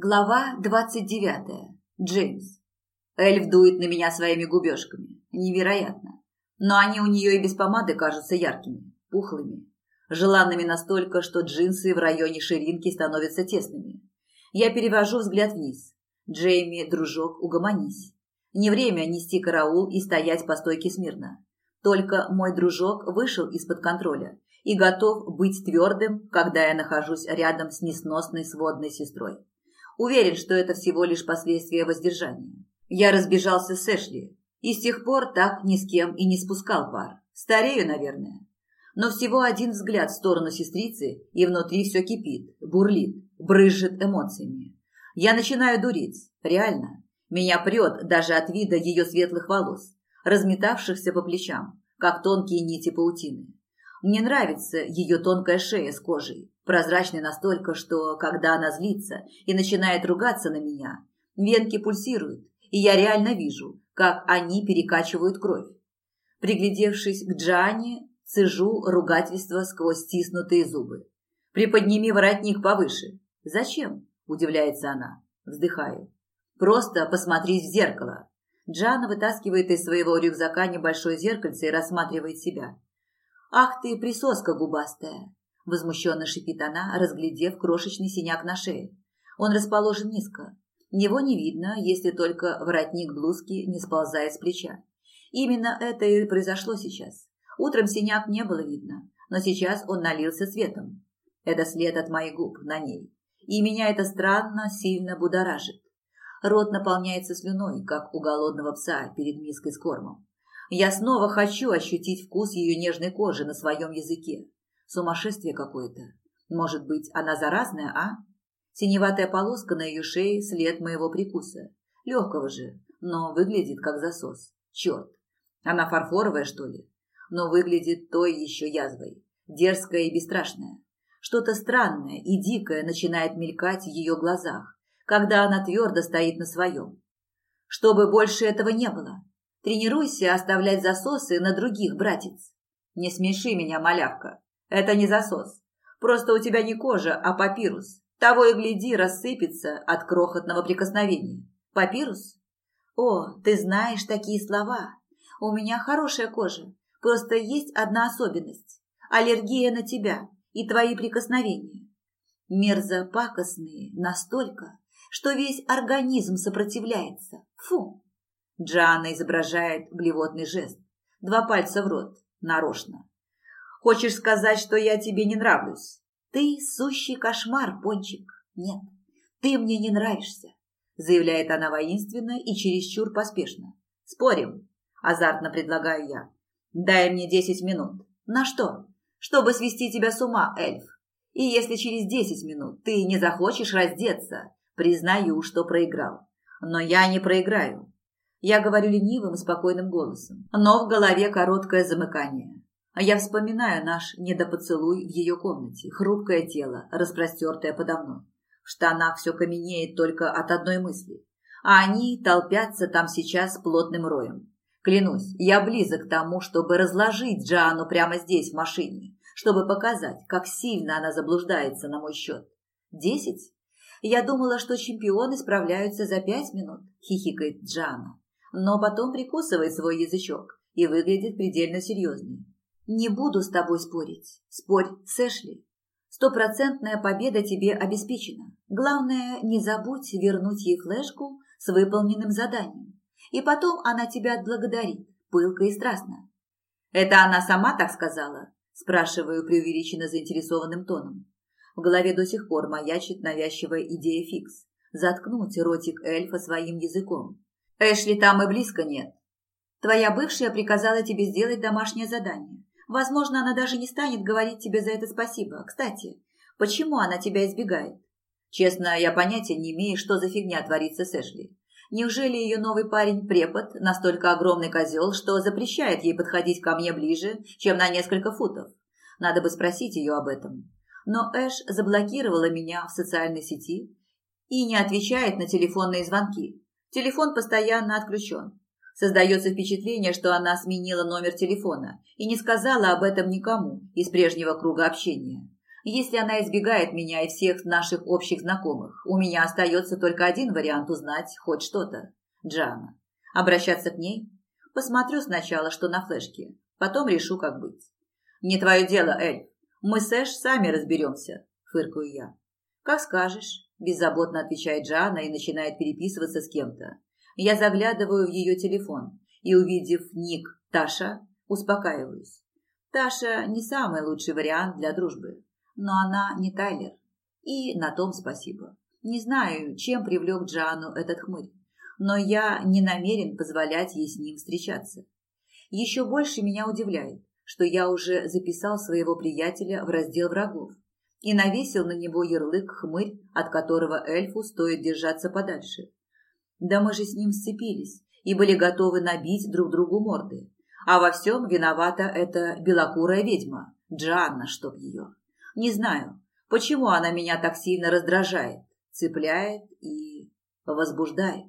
Глава 29. Джеймс. Эльф дует на меня своими губежками. Невероятно. Но они у нее и без помады кажутся яркими, пухлыми, желанными настолько, что джинсы в районе ширинки становятся тесными. Я перевожу взгляд вниз. Джейми, дружок, угомонись. Не время нести караул и стоять по стойке смирно. Только мой дружок вышел из-под контроля и готов быть твердым, когда я нахожусь рядом с несносной сводной сестрой. Уверен, что это всего лишь последствия воздержания. Я разбежался с Эшли и с тех пор так ни с кем и не спускал пар. Старею, наверное. Но всего один взгляд в сторону сестрицы, и внутри все кипит, бурлит, брызжет эмоциями. Я начинаю дуреть, реально. Меня прет даже от вида ее светлых волос, разметавшихся по плечам, как тонкие нити паутины. Мне нравится ее тонкая шея с кожей, прозрачной настолько, что, когда она злится и начинает ругаться на меня, венки пульсируют, и я реально вижу, как они перекачивают кровь. Приглядевшись к Джане, цежу ругательство сквозь стиснутые зубы. «Приподними воротник повыше». «Зачем?» – удивляется она. Вздыхаю. «Просто посмотри в зеркало». Джана вытаскивает из своего рюкзака небольшое зеркальце и рассматривает себя. «Ах ты, присоска губастая!» – возмущенно шипит она, разглядев крошечный синяк на шее. Он расположен низко. Его не видно, если только воротник блузки не сползает с плеча. Именно это и произошло сейчас. Утром синяк не было видно, но сейчас он налился светом. Это след от моих губ на ней. И меня это странно сильно будоражит. Рот наполняется слюной, как у голодного пса перед миской с кормом. Я снова хочу ощутить вкус ее нежной кожи на своем языке. Сумасшествие какое-то. Может быть, она заразная, а? Синеватая полоска на ее шее – след моего прикуса. Легкого же, но выглядит как засос. Черт, она фарфоровая, что ли? Но выглядит той еще язвой. Дерзкая и бесстрашная. Что-то странное и дикое начинает мелькать в ее глазах, когда она твердо стоит на своем. Чтобы больше этого не было, Тренируйся оставлять засосы на других, братец. Не смеши меня, малявка. Это не засос. Просто у тебя не кожа, а папирус. Того и гляди, рассыпется от крохотного прикосновения. Папирус? О, ты знаешь такие слова. У меня хорошая кожа. Просто есть одна особенность. Аллергия на тебя и твои прикосновения. Мерзопакостные настолько, что весь организм сопротивляется. Фу! Джанна изображает блевотный жест. Два пальца в рот. Нарочно. Хочешь сказать, что я тебе не нравлюсь? Ты сущий кошмар, Пончик. Нет, ты мне не нравишься, заявляет она воинственно и чересчур поспешно. Спорим, азартно предлагаю я. Дай мне десять минут. На что? Чтобы свести тебя с ума, эльф. И если через десять минут ты не захочешь раздеться, признаю, что проиграл. Но я не проиграю. Я говорю ленивым и спокойным голосом, но в голове короткое замыкание. А Я вспоминаю наш недопоцелуй в ее комнате, хрупкое тело, распростертое подо мной. В штанах все каменеет только от одной мысли. А они толпятся там сейчас плотным роем. Клянусь, я близок к тому, чтобы разложить Джану прямо здесь, в машине, чтобы показать, как сильно она заблуждается на мой счет. Десять? Я думала, что чемпионы справляются за пять минут, хихикает Джана но потом прикусывает свой язычок и выглядит предельно серьезным. «Не буду с тобой спорить. Спорь с Эшли. Стопроцентная победа тебе обеспечена. Главное, не забудь вернуть ей флешку с выполненным заданием. И потом она тебя отблагодарит, пылко и страстно». «Это она сама так сказала?» – спрашиваю преувеличенно заинтересованным тоном. В голове до сих пор маячит навязчивая идея фикс – заткнуть ротик эльфа своим языком, Эшли там и близко нет. Твоя бывшая приказала тебе сделать домашнее задание. Возможно, она даже не станет говорить тебе за это спасибо. Кстати, почему она тебя избегает? Честно, я понятия не имею, что за фигня творится с Эшли. Неужели ее новый парень-препод настолько огромный козел, что запрещает ей подходить ко мне ближе, чем на несколько футов? Надо бы спросить ее об этом. Но Эш заблокировала меня в социальной сети и не отвечает на телефонные звонки. Телефон постоянно отключен. Создается впечатление, что она сменила номер телефона и не сказала об этом никому из прежнего круга общения. Если она избегает меня и всех наших общих знакомых, у меня остается только один вариант узнать хоть что-то. Джана. Обращаться к ней? Посмотрю сначала, что на флешке. Потом решу, как быть. Не твое дело, Эль. Мы с Эш сами разберемся, фыркаю я. «Как скажешь», – беззаботно отвечает Джана и начинает переписываться с кем-то. Я заглядываю в ее телефон и, увидев ник Таша, успокаиваюсь. Таша не самый лучший вариант для дружбы, но она не Тайлер. И на том спасибо. Не знаю, чем привлек Джану этот хмырь, но я не намерен позволять ей с ним встречаться. Еще больше меня удивляет, что я уже записал своего приятеля в раздел врагов, и навесил на него ярлык хмырь, от которого эльфу стоит держаться подальше. Да мы же с ним сцепились и были готовы набить друг другу морды. А во всем виновата эта белокурая ведьма, Джанна, чтоб ее. Не знаю, почему она меня так сильно раздражает, цепляет и возбуждает.